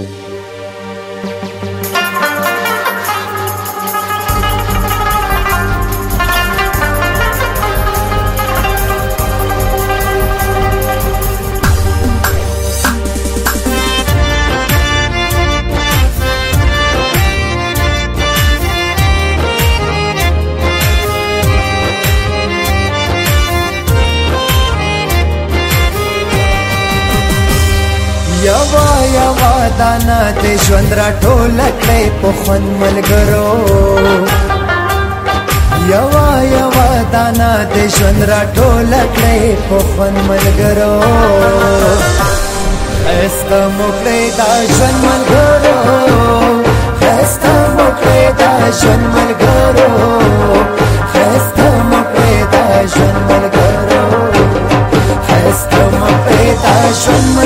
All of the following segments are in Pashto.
Thank خزانه د ژوند را ټول کړې په خوند ملګرو یوا یوا دانا د ژوند را ټول کړې په خوند ملګرو خسته مو کړې دا ژوند ملګرو خسته مو کړې دا ژوند ملګرو خسته مو کړې دا ژوند ملګرو خسته مو کړې دا ژوند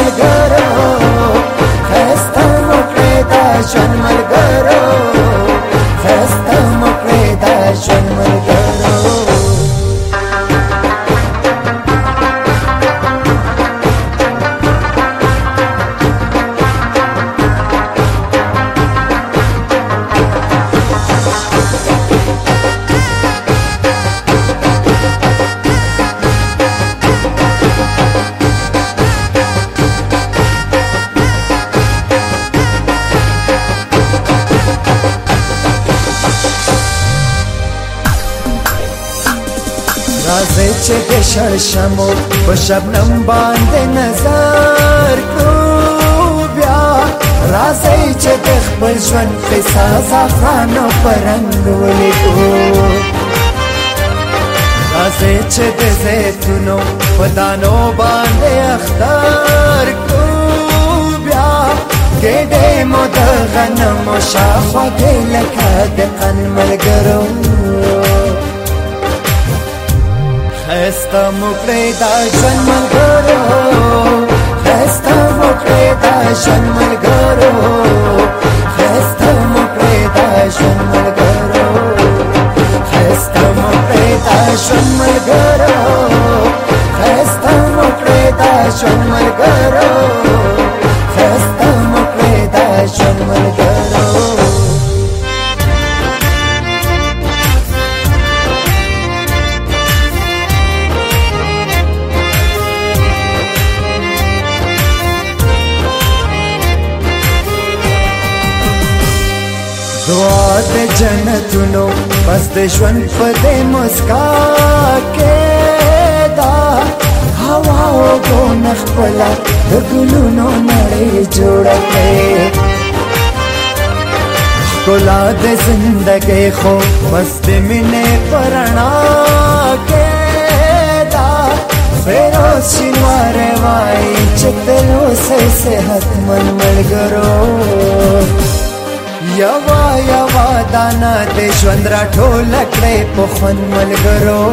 راځي چې د شړ شمو په شبنم باندې نظر کړو بیا راځي چې د خپل ژوند قصه زعفرانو پرنګ ولیکو راځي چې د زيتونو په دانو باندې اختر کړو بیا ګډې مو د غنمو شاخه کې لکه د قن ملګرو Esta mukre da shanmal garo, esta mukre da shanmal garo. د جنتونو بس د ژوند په دې مسکا کې دا هوا او ګون خپل د ګلونو نړۍ جوړه کړې ګلا د زندګۍ خو بس د مینې پرانا کې دا فیروز شنوار وای چې تلو سه صحت من ملګرو یوا یوا دانا د ژوند را ټول کړې په خون ملګرو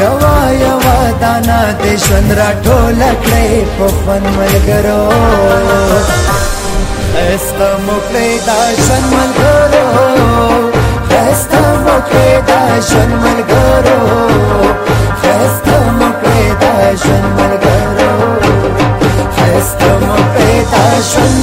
یوا یوا دانا د ژوند را ټول کړې په خون ملګرو استا مو کړې دا ژوند ملګرو استا مو کړې دا ژوند ملګرو استا مو کړې دا ژوند ملګرو استا مو کړې دا ژوند